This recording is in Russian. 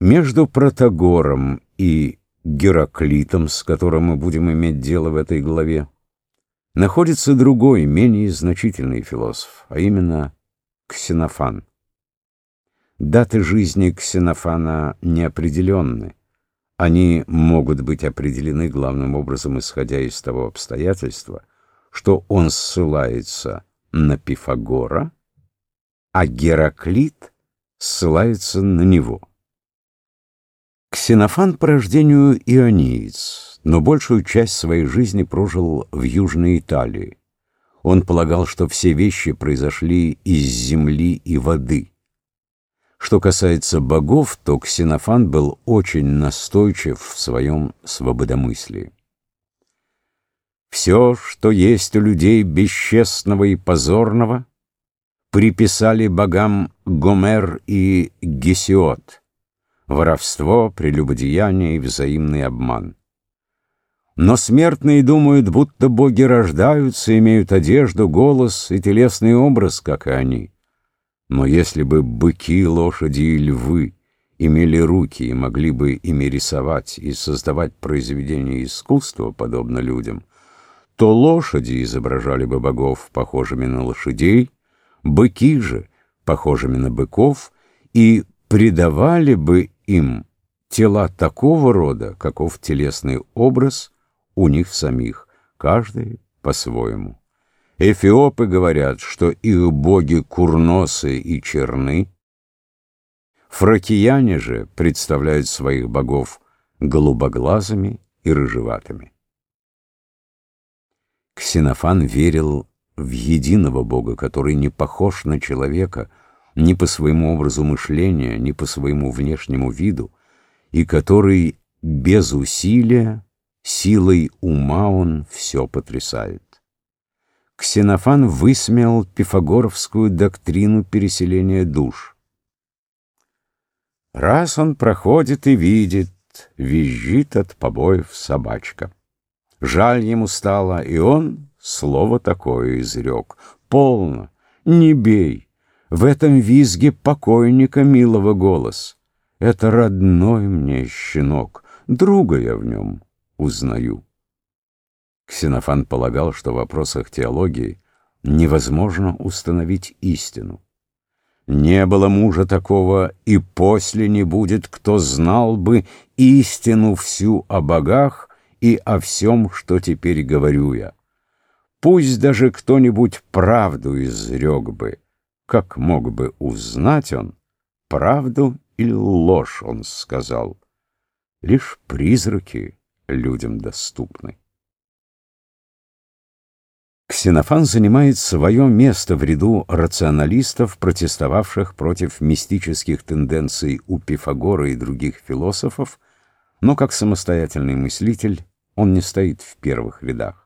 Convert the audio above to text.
Между Протагором и Гераклитом, с которым мы будем иметь дело в этой главе, находится другой, менее значительный философ, а именно Ксенофан. Даты жизни Ксенофана неопределенны. Они могут быть определены главным образом, исходя из того обстоятельства, что он ссылается на Пифагора, а Гераклит ссылается на него. Ксенофан по рождению иониец, но большую часть своей жизни прожил в Южной Италии. Он полагал, что все вещи произошли из земли и воды. Что касается богов, то Ксенофан был очень настойчив в своем свободомыслии. Все, что есть у людей бесчестного и позорного, приписали богам Гомер и Гесиот воровство, прелюбодеяние и взаимный обман. Но смертные думают, будто боги рождаются, имеют одежду, голос и телесный образ, как и они. Но если бы быки, лошади и львы имели руки и могли бы ими рисовать и создавать произведения искусства, подобно людям, то лошади изображали бы богов, похожими на лошадей, быки же, похожими на быков, и придавали бы им тела такого рода, каков телесный образ у них самих, каждый по-своему. Эфиопы говорят, что их боги курносы и черны. Фракияне же представляют своих богов голубоглазыми и рыжеватыми. Ксенофан верил в единого бога, который не похож на человека, ни по своему образу мышления, ни по своему внешнему виду, и который без усилия, силой ума он все потрясает. Ксенофан высмеял пифагоровскую доктрину переселения душ. Раз он проходит и видит, визжит от побоев собачка. Жаль ему стало, и он слово такое изрек. Полно, не бей, в этом визге покойника милого голос. Это родной мне щенок, друга я в нем узнаю. Ксенофан полагал, что в вопросах теологии невозможно установить истину. Не было мужа такого, и после не будет, кто знал бы истину всю о богах и о всем, что теперь говорю я. Пусть даже кто-нибудь правду изрек бы, как мог бы узнать он, правду или ложь, он сказал. Лишь призраки людям доступны. Ксенофан занимает свое место в ряду рационалистов, протестовавших против мистических тенденций у Пифагора и других философов, но как самостоятельный мыслитель он не стоит в первых рядах.